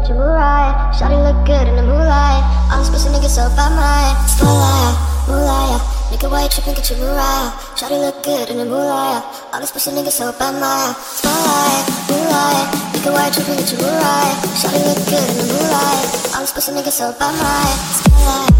at your moonlight. Shawty look good in the moonlight. All these pussy niggas so by my spotlight, moonlight. Nigga white tripping at your moonlight. Shawty look good in the moonlight. All these pussy niggas so by my spotlight, moonlight. Nigga white tripping at your moonlight. Shawty look good in the moonlight. All these pussy niggas so by my spotlight, moonlight.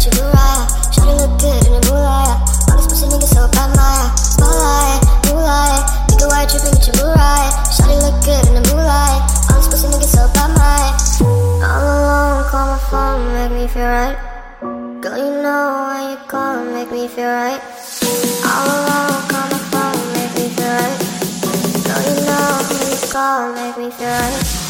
Shawty look good in the moonlight. All these pussy niggas so bad, my spotlight, moonlight, nigga white tripping with your moonlight. Shawty look good in the moonlight. All these pussy niggas so bad, my. All alone, call my phone, make me feel right. Girl, you know when you call, make me feel right. All alone, call my phone, make me feel right. Girl, you know when you call, make me feel right.